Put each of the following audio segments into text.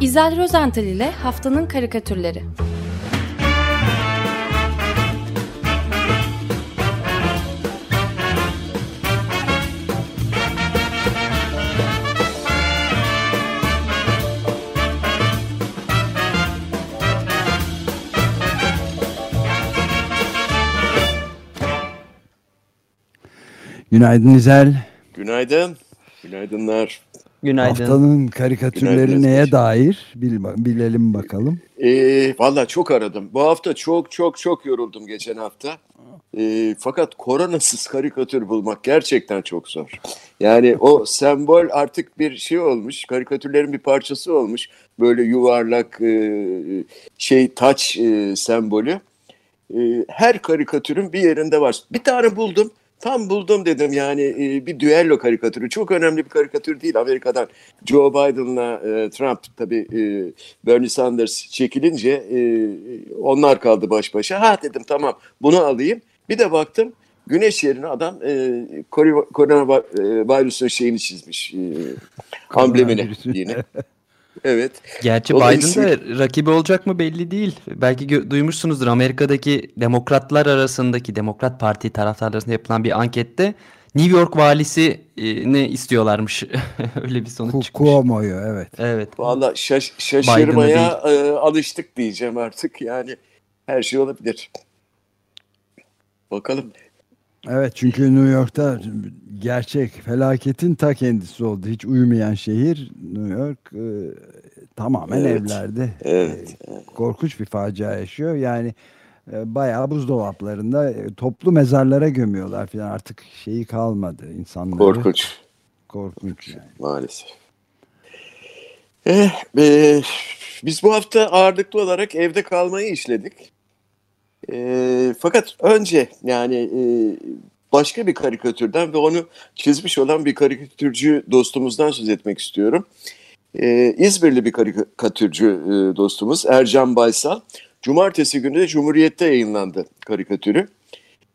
İzel Rozental ile Haftanın Karikatürleri Günaydın İzel. Günaydın. Günaydınlar. Günaydın. Haftanın karikatürleri Günaydın neye dair Bil, bilelim bakalım. Ee, Valla çok aradım. Bu hafta çok çok çok yoruldum geçen hafta. E, fakat koronasız karikatür bulmak gerçekten çok zor. Yani o sembol artık bir şey olmuş, karikatürlerin bir parçası olmuş. Böyle yuvarlak e, şey taç e, sembolü. E, her karikatürün bir yerinde var. Bir tane buldum. Tam buldum dedim yani e, bir düello karikatürü. Çok önemli bir karikatür değil Amerika'dan. Joe Biden'la e, Trump tabii e, Bernie Sanders çekilince e, onlar kaldı baş başa. Ha dedim tamam bunu alayım. Bir de baktım güneş yerine adam e, koronavirüsün şeyini çizmiş. E, amblemini yine. Evet. Gerçi Biden de rakibi olacak mı belli değil. Belki duymuşsunuzdur Amerika'daki demokratlar arasındaki Demokrat Parti taraftarları arasında yapılan bir ankette New York valisi ne istiyorlarmış. Öyle bir sonuç çıkmış. Cuomo'yu evet. Evet. Valla şaş şaşırmaya e, alıştık diyeceğim artık. Yani her şey olabilir. Bakalım. Evet çünkü New York'ta gerçek felaketin ta kendisi oldu. Hiç uyumayan şehir New York e, tamamen evet. evlerde. Evet. E, korkunç bir facia yaşıyor. Yani e, bayağı buzdolaplarında e, toplu mezarlara gömüyorlar falan artık şeyi kalmadı insanları. Korkunç. Korkunç yani. Maalesef. Eh, e, biz bu hafta ağırlıklı olarak evde kalmayı işledik. E, fakat önce yani e, başka bir karikatürden ve onu çizmiş olan bir karikatürcü dostumuzdan söz etmek istiyorum. E, İzmirli bir karikatürcü e, dostumuz Ercan Baysal. Cumartesi günü de Cumhuriyet'te yayınlandı karikatürü.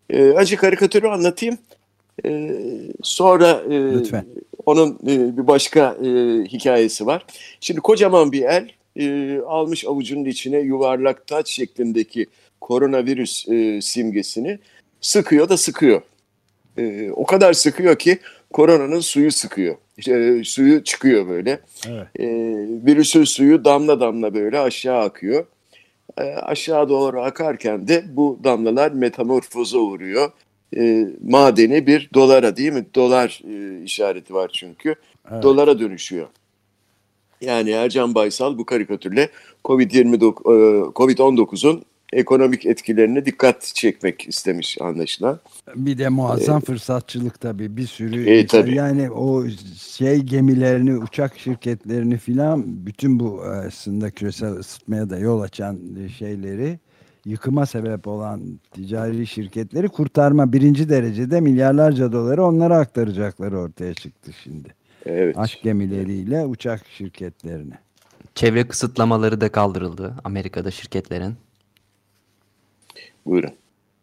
E, önce karikatürü anlatayım. E, sonra e, onun e, bir başka e, hikayesi var. Şimdi kocaman bir el e, almış avucunun içine yuvarlak taç şeklindeki koronavirüs e, simgesini sıkıyor da sıkıyor. E, o kadar sıkıyor ki koronanın suyu sıkıyor. E, suyu çıkıyor böyle. Evet. E, virüsün suyu damla damla böyle aşağı akıyor. E, aşağı doğru akarken de bu damlalar metamorfoza uğruyor. E, madeni bir dolara değil mi? Dolar e, işareti var çünkü. Evet. Dolara dönüşüyor. Yani Ercan Baysal bu karikatürle COVID-19'un ekonomik etkilerine dikkat çekmek istemiş anlaşılan. Bir de muazzam ee, fırsatçılık tabii bir sürü e, tabii. yani o şey gemilerini uçak şirketlerini filan bütün bu aslında küresel ısıtmaya da yol açan şeyleri yıkıma sebep olan ticari şirketleri kurtarma birinci derecede milyarlarca doları onlara aktaracakları ortaya çıktı şimdi. Evet. Aşk gemileriyle uçak şirketlerine. Çevre kısıtlamaları da kaldırıldı Amerika'da şirketlerin. Buyurun.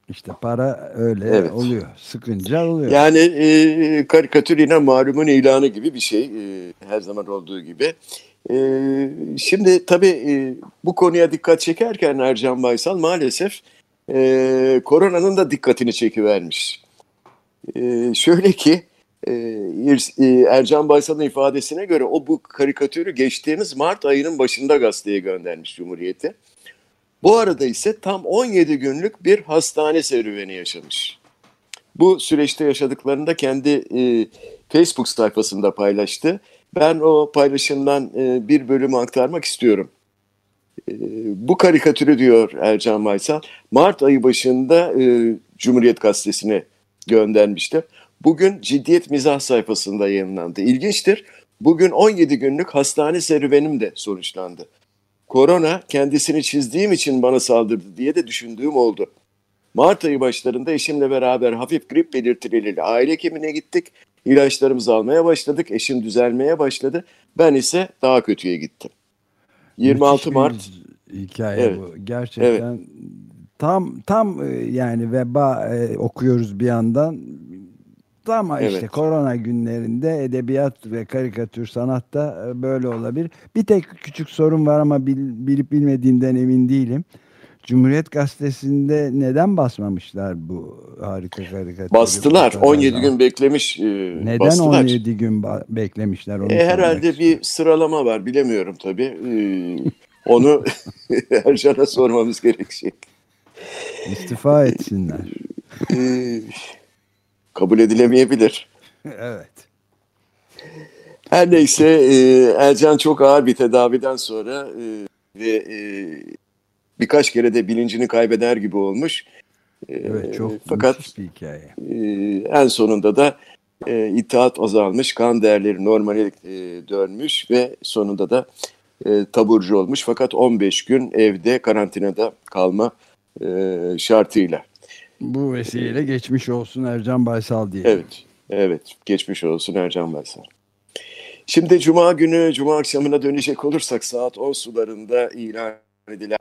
İşte para öyle evet. oluyor. Sıkınca oluyor. Yani e, karikatür yine malumun ilanı gibi bir şey. E, her zaman olduğu gibi. E, şimdi tabii e, bu konuya dikkat çekerken Ercan Baysal maalesef e, koronanın da dikkatini çekivermiş. E, şöyle ki e, e Ercan Baysal'ın ifadesine göre o bu karikatürü geçtiğimiz Mart ayının başında gazeteye göndermiş Cumhuriyet'e. Bu arada ise tam 17 günlük bir hastane serüveni yaşamış. Bu süreçte yaşadıklarını da kendi e, Facebook sayfasında paylaştı. Ben o paylaşımdan e, bir bölümü aktarmak istiyorum. E, bu karikatürü diyor Ercan Maysal, Mart ayı başında e, Cumhuriyet Gazetesi'ne göndermişti. Bugün Ciddiyet Mizah sayfasında yayınlandı. İlginçtir. Bugün 17 günlük hastane serüvenim de sonuçlandı korona kendisini çizdiğim için bana saldırdı diye de düşündüğüm oldu. Mart ayı başlarında eşimle beraber hafif grip belirtileriyle aile hekimine gittik. İlaçlarımızı almaya başladık. Eşim düzelmeye başladı. Ben ise daha kötüye gittim. 26 Müthiş Mart hikaye evet. bu. Gerçekten evet. tam tam e, yani veba e, okuyoruz bir yandan ama evet. işte korona günlerinde edebiyat ve karikatür sanatta e, böyle olabilir. Bir tek küçük sorun var ama bil, bilip bilmediğinden emin değilim. Cumhuriyet Gazetesi'nde neden basmamışlar bu harika karikatürü? Bastılar. 17 gün beklemiş. E, neden bastılar. 17 gün beklemişler? Onu e, herhalde bir sıralama var. Bilemiyorum tabii. E, onu Ercan'a sormamız gerekecek. İstifa etsinler. E, kabul edilemeyebilir. evet. Her neyse e, Ercan çok ağır bir tedaviden sonra e, ve e, birkaç kere de bilincini kaybeder gibi olmuş. E, evet çok fakat bir hikaye. E, en sonunda da e, itaat azalmış, kan değerleri normale e, dönmüş ve sonunda da e, taburcu olmuş. Fakat 15 gün evde karantinada kalma e, şartıyla. Bu vesileyle geçmiş olsun Ercan Baysal diye. Evet, evet geçmiş olsun Ercan Baysal. Şimdi Cuma günü, Cuma akşamına dönecek olursak saat 10 sularında ilan edilen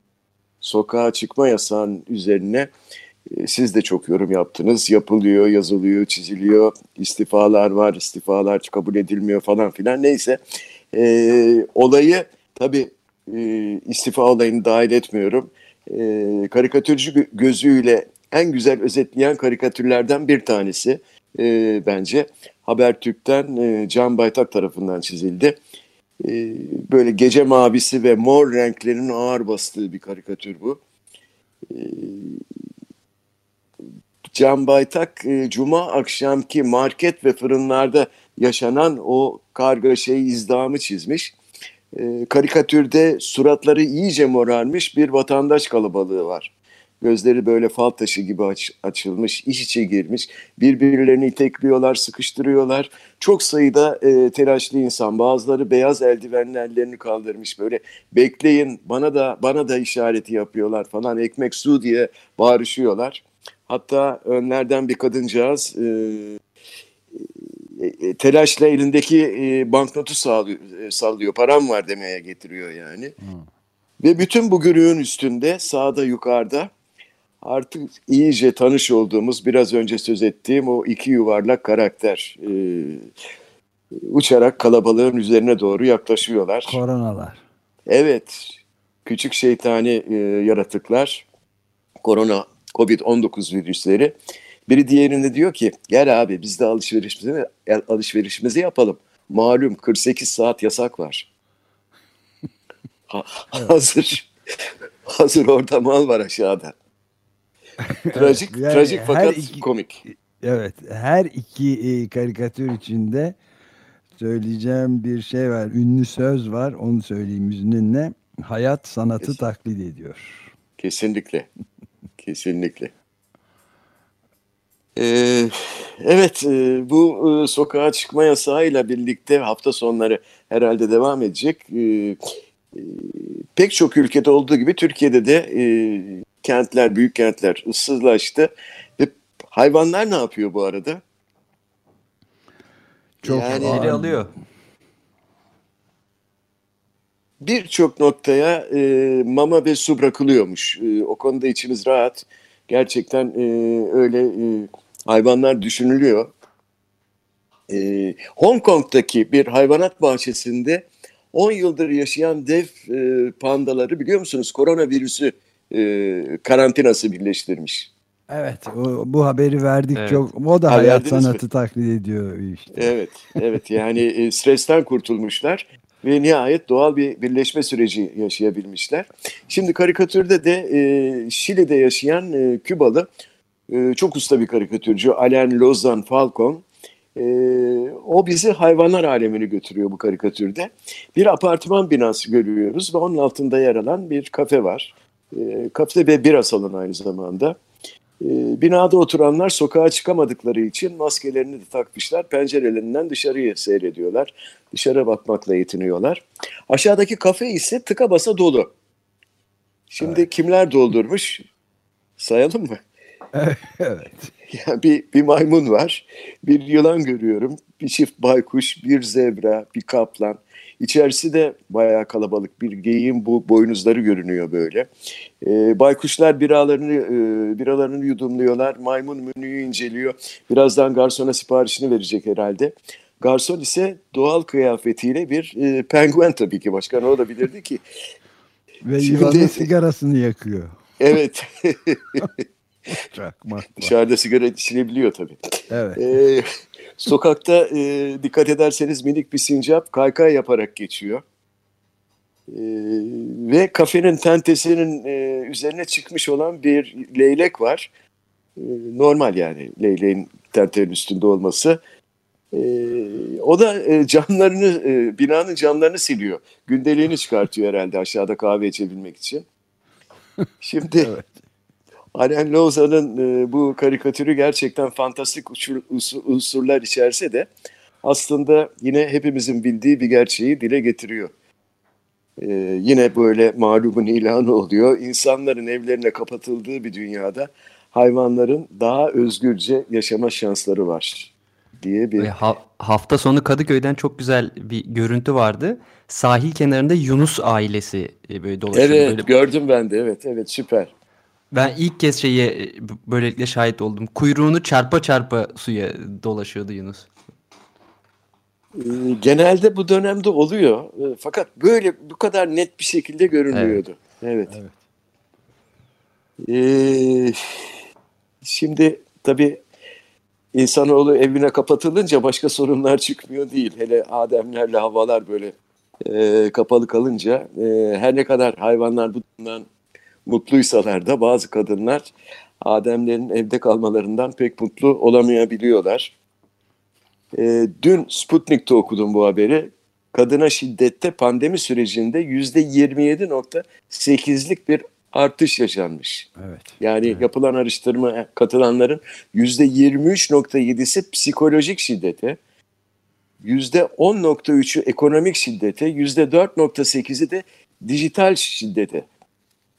sokağa çıkma yasağın üzerine e, siz de çok yorum yaptınız. Yapılıyor, yazılıyor, çiziliyor, istifalar var, istifalar kabul edilmiyor falan filan. Neyse e, olayı tabii e, istifa olayını dahil etmiyorum. E, karikatürcü gözüyle en güzel özetleyen karikatürlerden bir tanesi e, bence. Habertürk'ten e, Can Baytak tarafından çizildi. E, böyle gece mavisi ve mor renklerin ağır bastığı bir karikatür bu. E, Can Baytak e, Cuma akşamki market ve fırınlarda yaşanan o kargaşayı, izdihamı çizmiş. E, karikatürde suratları iyice morarmış bir vatandaş kalabalığı var. Gözleri böyle fal taşı gibi aç, açılmış, iç içe girmiş. Birbirlerini itekliyorlar, sıkıştırıyorlar. Çok sayıda e, telaşlı insan. Bazıları beyaz eldivenli ellerini kaldırmış böyle. Bekleyin bana da bana da işareti yapıyorlar falan. Ekmek su diye bağırışıyorlar. Hatta önlerden bir kadıncağız e, e, e telaşla elindeki e, banknotu sallıyor, e, sallıyor. Param var demeye getiriyor yani. Hmm. Ve bütün bu gürüğün üstünde sağda yukarıda artık iyice tanış olduğumuz biraz önce söz ettiğim o iki yuvarlak karakter e, uçarak kalabalığın üzerine doğru yaklaşıyorlar. Koronalar. Evet. Küçük şeytani e, yaratıklar. Korona, Covid-19 virüsleri. Biri diğerine diyor ki gel abi biz de alışverişimizi, alışverişimizi yapalım. Malum 48 saat yasak var. Ha, hazır hazır orada mal var aşağıda. trajik, yani trajik fakat iki, komik. Evet, her iki e, karikatür içinde söyleyeceğim bir şey var. Ünlü söz var, onu söyleyeyim izninle. Hayat sanatı Kesin. taklit ediyor. Kesinlikle. Kesinlikle. Ee, evet, e, bu e, sokağa çıkma yasağıyla birlikte hafta sonları herhalde devam edecek. E, e, pek çok ülkede olduğu gibi Türkiye'de de kentler, büyük kentler ıssızlaştı. Ve hayvanlar ne yapıyor bu arada? Çok yani, eli alıyor. Birçok noktaya e, mama ve su bırakılıyormuş. E, o konuda içimiz rahat. Gerçekten e, öyle e, hayvanlar düşünülüyor. E, Hong Kong'daki bir hayvanat bahçesinde 10 yıldır yaşayan dev e, pandaları biliyor musunuz? Koronavirüsü e, karantinası birleştirmiş. Evet o, bu haberi verdik evet. çok o da ha, hayat sanatı mi? taklit ediyor işte. Evet evet yani e, stresten kurtulmuşlar ve nihayet doğal bir birleşme süreci yaşayabilmişler. Şimdi karikatürde de e, Şili'de yaşayan e, Kübalı e, çok usta bir karikatürcü Alain Lozan Falcon e, o bizi hayvanlar alemine götürüyor bu karikatürde. Bir apartman binası görüyoruz ve onun altında yer alan bir kafe var. E, kafe ve bira salonu aynı zamanda. E, binada oturanlar sokağa çıkamadıkları için maskelerini de takmışlar. Pencerelerinden dışarıyı seyrediyorlar. Dışarı bakmakla yetiniyorlar. Aşağıdaki kafe ise tıka basa dolu. Şimdi evet. kimler doldurmuş? Sayalım mı? evet. Yani bir, bir maymun var, bir yılan görüyorum, bir çift baykuş, bir zebra, bir kaplan. İçerisi de bayağı kalabalık. Bir geyiğin bu boynuzları görünüyor böyle. E, baykuşlar biralarını e, biralarını yudumluyorlar. Maymun menüyü inceliyor. Birazdan garsona siparişini verecek herhalde. Garson ise doğal kıyafetiyle bir e, penguen tabii ki başkan o da bilirdi ki. Ve yılanın sigarasını yakıyor. Evet. Dışarıda sigara içilebiliyor tabii. Evet. Ee, sokakta e, dikkat ederseniz minik bir sincap kaykay yaparak geçiyor. Ee, ve kafenin tentesinin e, üzerine çıkmış olan bir leylek var. Ee, normal yani leyleğin tentenin üstünde olması. Ee, o da e, camlarını, e, binanın camlarını siliyor. Gündeliğini çıkartıyor herhalde aşağıda kahve içebilmek için. Şimdi evet. Alain Loza'nın e, bu karikatürü gerçekten fantastik uçur, unsurlar içerse de aslında yine hepimizin bildiği bir gerçeği dile getiriyor. Ee, yine böyle malumun ilanı oluyor. İnsanların evlerine kapatıldığı bir dünyada hayvanların daha özgürce yaşama şansları var diye bir... Ha, hafta sonu Kadıköy'den çok güzel bir görüntü vardı. Sahil kenarında Yunus ailesi e, böyle dolaşıyor. Evet böyle... gördüm ben de evet evet süper. Ben ilk kez şeye e, böylelikle şahit oldum. Kuyruğunu çarpa çarpa suya dolaşıyordu Yunus. Ee, genelde bu dönemde oluyor. Ee, fakat böyle bu kadar net bir şekilde görünmüyordu. Evet. evet. Ee, şimdi tabii insanoğlu evine kapatılınca başka sorunlar çıkmıyor değil. Hele Ademlerle havalar böyle e, kapalı kalınca e, her ne kadar hayvanlar bundan mutluysalar da bazı kadınlar Ademlerin evde kalmalarından pek mutlu olamayabiliyorlar. E, dün Sputnik'te okudum bu haberi. Kadına şiddette pandemi sürecinde yüzde 27.8'lik bir artış yaşanmış. Evet. Yani evet. yapılan araştırma katılanların yüzde 23.7'si psikolojik şiddete, yüzde 10.3'ü ekonomik şiddete, yüzde 4.8'i de dijital şiddete.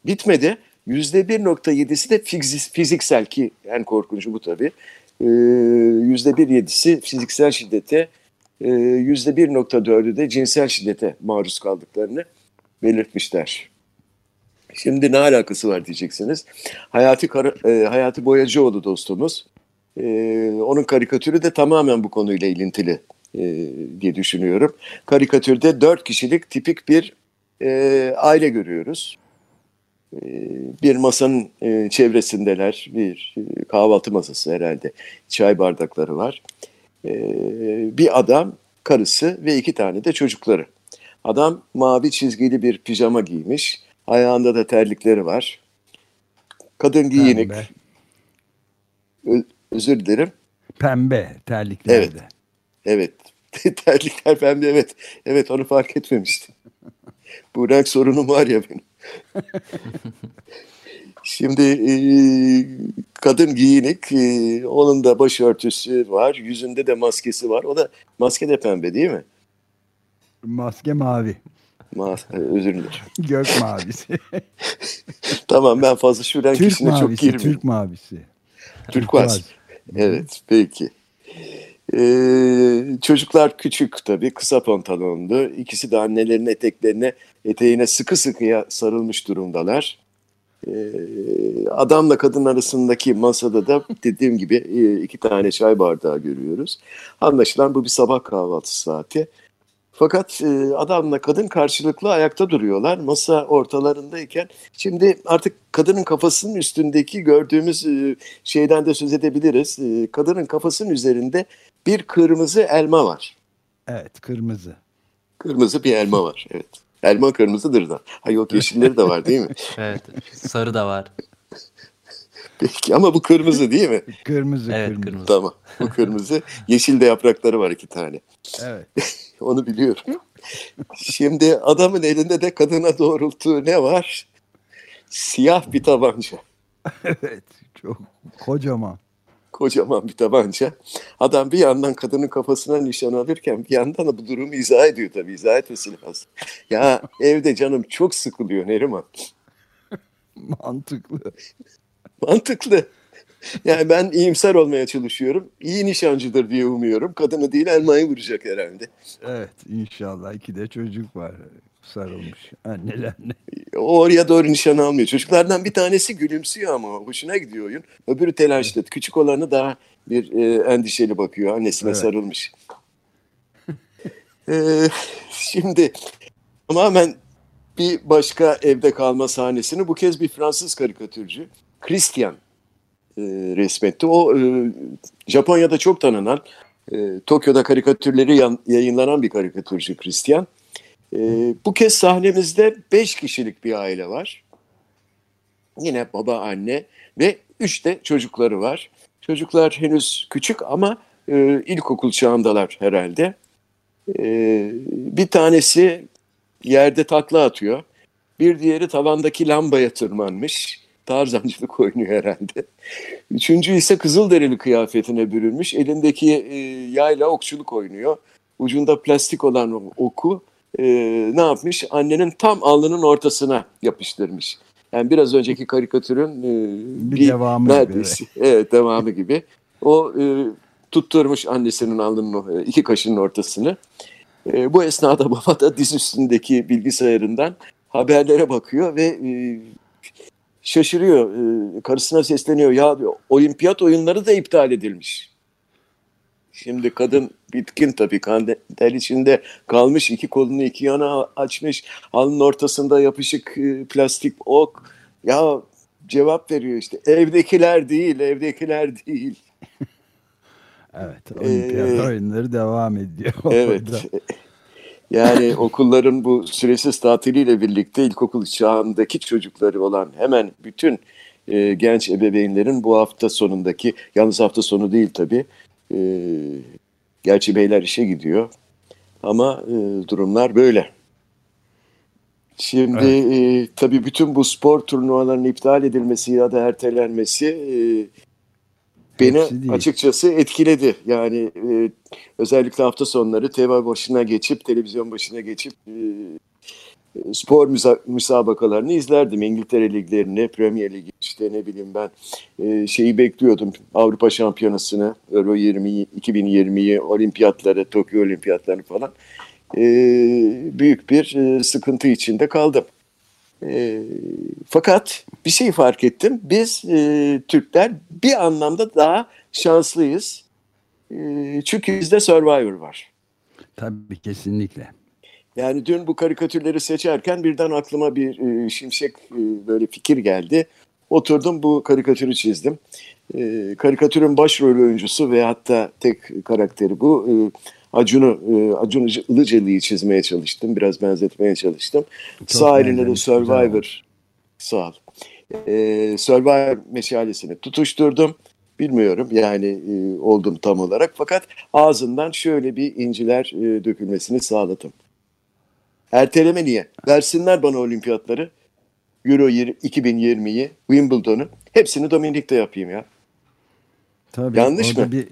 Bitmedi. Yüzde 1.7'si de fiziksel ki en korkuncu bu tabii. Ee, yüzde 1.7'si fiziksel şiddete, ee, yüzde 1.4'ü de cinsel şiddete maruz kaldıklarını belirtmişler. Şimdi ne alakası var diyeceksiniz. Hayati, Kar e, Hayati Boyacıoğlu dostumuz. E, onun karikatürü de tamamen bu konuyla ilintili e, diye düşünüyorum. Karikatürde dört kişilik tipik bir e, aile görüyoruz. E, bir masanın e, çevresindeler. Bir e, kahvaltı masası herhalde. Çay bardakları var. E, bir adam, karısı ve iki tane de çocukları. Adam mavi çizgili bir pijama giymiş Ayağında da terlikleri var. Kadın giyinik. Ö- özür dilerim. Pembe terlikler evet. de. Evet. terlikler pembe evet. Evet onu fark etmemiştim. Bu renk sorunum var ya benim. Şimdi e, kadın giyinik, e, onun da başörtüsü var, yüzünde de maskesi var. O da maske de pembe değil mi? Maske mavi. Ma özür dilerim. Gök mavisi. tamam ben fazla şu renk Türk işine mavisi, çok girmeyeyim. Türk mavisi. Türk mavisi. Evet peki. Ee, çocuklar küçük tabii kısa pantolonlu. İkisi de annelerin eteklerine eteğine sıkı sıkıya sarılmış durumdalar. Ee, adamla kadın arasındaki masada da dediğim gibi e, iki tane çay bardağı görüyoruz. Anlaşılan bu bir sabah kahvaltı saati. Fakat e, adamla kadın karşılıklı ayakta duruyorlar masa ortalarındayken. Şimdi artık kadının kafasının üstündeki gördüğümüz e, şeyden de söz edebiliriz. E, kadının kafasının üzerinde bir kırmızı elma var. Evet kırmızı. Kırmızı bir elma var evet. Elma kırmızıdır da. Ha yok yeşilleri de var değil mi? evet sarı da var. Peki ama bu kırmızı değil mi? kırmızı, evet, kırmızı. kırmızı. Tamam bu kırmızı. Yeşil de yaprakları var iki tane. Evet. Onu biliyorum. Şimdi adamın elinde de kadına doğrulttuğu ne var? Siyah bir tabanca. evet. Çok kocaman. Kocaman bir tabanca. Adam bir yandan kadının kafasına nişan alırken bir yandan da bu durumu izah ediyor tabii. İzah etmesi lazım. Ya evde canım çok sıkılıyor Neriman. Mantıklı. Mantıklı. yani ben iyimser olmaya çalışıyorum. İyi nişancıdır diye umuyorum. Kadını değil elmayı vuracak herhalde. Evet inşallah. iki de çocuk var sarılmış annelerine. Oraya doğru nişan almıyor. Çocuklardan bir tanesi gülümsüyor ama hoşuna gidiyor oyun. Öbürü telaşlı. Küçük olanı daha bir e, endişeli bakıyor. Annesine evet. sarılmış. ee, şimdi tamamen bir başka evde kalma sahnesini bu kez bir Fransız karikatürcü Christian e, resmetti. O e, Japonya'da çok tanınan e, Tokyo'da karikatürleri yan, yayınlanan bir karikatürcü Christian. E, bu kez sahnemizde beş kişilik bir aile var. Yine baba, anne ve üç de çocukları var. Çocuklar henüz küçük ama e, ilkokul çağındalar herhalde. E, bir tanesi yerde takla atıyor. Bir diğeri tavandaki lambaya tırmanmış. Tarzancılık oynuyor herhalde. Üçüncü ise Kızılderili kıyafetine bürünmüş. Elindeki e, yayla okçuluk oynuyor. Ucunda plastik olan oku e, ne yapmış? Annenin tam alnının ortasına yapıştırmış. Yani biraz önceki karikatürün e, bir, bir devamı neredeyse. Gibi. Evet devamı gibi. O e, tutturmuş annesinin alnının iki kaşının ortasını. E, bu esnada baba da diz üstündeki bilgisayarından haberlere bakıyor ve e, şaşırıyor. E, karısına sesleniyor. Ya diyor, olimpiyat oyunları da iptal edilmiş. Şimdi kadın bitkin tabii kandil içinde kalmış iki kolunu iki yana açmış alnın ortasında yapışık e, plastik ok ya cevap veriyor işte evdekiler değil evdekiler değil. evet olimpiyat ee, oyunları devam ediyor. Evet yani okulların bu süresiz tatiliyle birlikte ilkokul çağındaki çocukları olan hemen bütün e, genç ebeveynlerin bu hafta sonundaki, yalnız hafta sonu değil tabii, e, gerçi beyler işe gidiyor ama e, durumlar böyle. Şimdi evet. e, tabii bütün bu spor turnuvalarının iptal edilmesi ya da ertelenmesi e, beni açıkçası etkiledi. Yani e, özellikle hafta sonları TV başına geçip, televizyon başına geçip e, spor müsa müsabakalarını izlerdim. İngiltere liglerini, Premier Ligi işte ne bileyim ben e, şeyi bekliyordum. Avrupa Şampiyonası'nı, Euro 20, 2020'yi, olimpiyatları, Tokyo olimpiyatlarını falan. E, büyük bir e, sıkıntı içinde kaldım. Fakat bir şey fark ettim. Biz Türkler bir anlamda daha şanslıyız. Çünkü bizde Survivor var. Tabii kesinlikle. Yani dün bu karikatürleri seçerken birden aklıma bir e, şimşek e, böyle fikir geldi. Oturdum bu karikatürü çizdim. E, karikatürün başrol oyuncusu ve hatta tek karakteri bu. E, Acun'u, e, Acun Ilıcalı'yı çizmeye çalıştım. Biraz benzetmeye çalıştım. Çok Sağ elinde de Survivor. Sağ ol. E, Survivor meşalesini tutuşturdum. Bilmiyorum yani e, oldum tam olarak. Fakat ağzından şöyle bir inciler e, dökülmesini sağladım. Erteleme niye? Versinler bana olimpiyatları. Euro 2020'yi, Wimbledon'u. Hepsini Dominik'te yapayım ya. Tabii, Yanlış mı? Bir,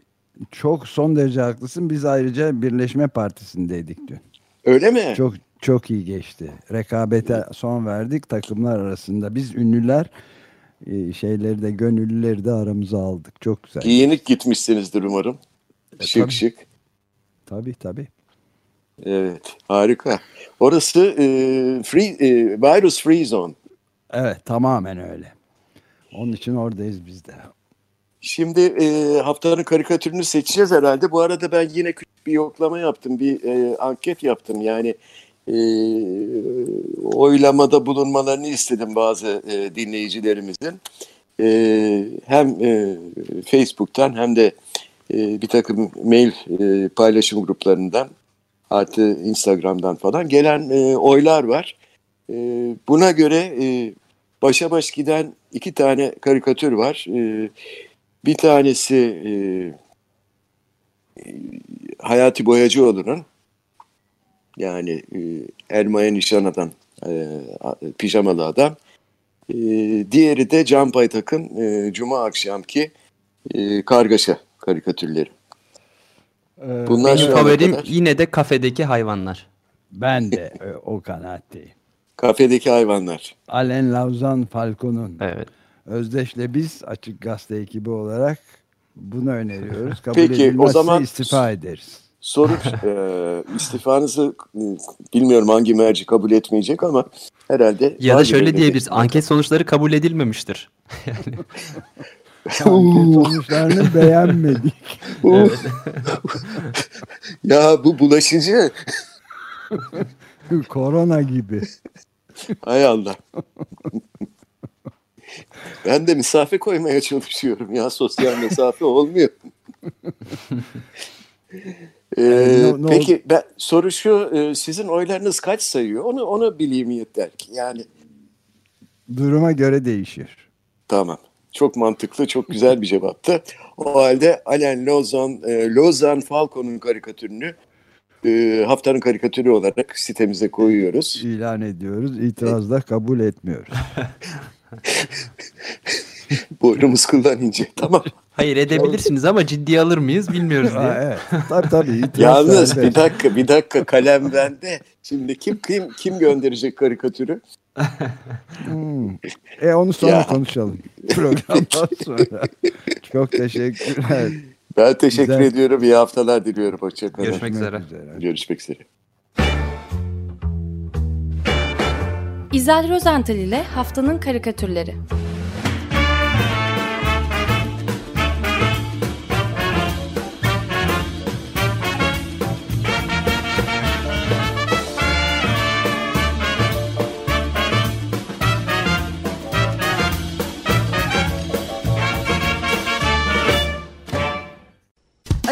çok son derece haklısın. Biz ayrıca Birleşme Partisi'ndeydik dün. Öyle mi? Çok çok iyi geçti. Rekabete son verdik takımlar arasında. Biz ünlüler e, şeyleri de gönüllüleri de aramıza aldık. Çok güzel. Giyinik gitmişsinizdir umarım. E, şık tabii. şık. Tabii tabii. Evet harika. Orası e, free, e, virus free zone. Evet tamamen öyle. Onun için oradayız biz de. Şimdi e, haftanın karikatürünü seçeceğiz herhalde. Bu arada ben yine küçük bir yoklama yaptım, bir e, anket yaptım. Yani e, oylamada bulunmalarını istedim bazı e, dinleyicilerimizin. E, hem e, Facebook'tan hem de e, bir takım mail e, paylaşım gruplarından artı Instagram'dan falan gelen e, oylar var. E, buna göre e, başa baş giden iki tane karikatür var. E, bir tanesi e, Hayati Boyacıoğlu'nun yani e, Elmaya Nişana'dan e, pijamalı adam. E, diğeri de Can Paytak'ın e, Cuma akşamki e, kargaşa karikatürleri. Ee, Bunlar Benim favorim kadar... yine de kafedeki hayvanlar. Ben de o kanaatteyim. Kafedeki hayvanlar. Alain Lauzan Falcon'un evet. Özdeş'le biz Açık Gazete ekibi olarak bunu öneriyoruz. Kabul Peki o zaman istifa ederiz. Soru e, istifanızı bilmiyorum hangi merci kabul etmeyecek ama herhalde. Ya da şöyle diyebiliriz. Anket sonuçları kabul edilmemiştir. sonuçlarını beğenmedik. ya bu bulaşıcı. Korona gibi. Hay Allah. ben de mesafe koymaya çalışıyorum ya. Sosyal mesafe olmuyor. Ee, no, no, peki ben, soru şu e, sizin oylarınız kaç sayıyor onu onu bileyim yeter ki yani. Duruma göre değişir. Tamam. Çok mantıklı, çok güzel bir cevaptı. O halde Alain Lozan, e, Lozan Falco'nun karikatürünü e, haftanın karikatürü olarak sitemize koyuyoruz. İlan ediyoruz. İtirazda kabul etmiyoruz. Boynumuz kullanınca tamam. Hayır edebilirsiniz ama ciddiye alır mıyız bilmiyoruz diye. evet. Tabii tabii. Yalnız bir dakika bir dakika kalem bende. Şimdi kim kim kim gönderecek karikatürü? Hmm. E onu sonra ya. konuşalım. Programdan sonra. Çok teşekkürler. Ben teşekkür Güzel. ediyorum. İyi haftalar diliyorum. Hoşçakalın. Görüşmek üzere. Görüşmek üzere. İzel Rozental ile Haftanın Karikatürleri.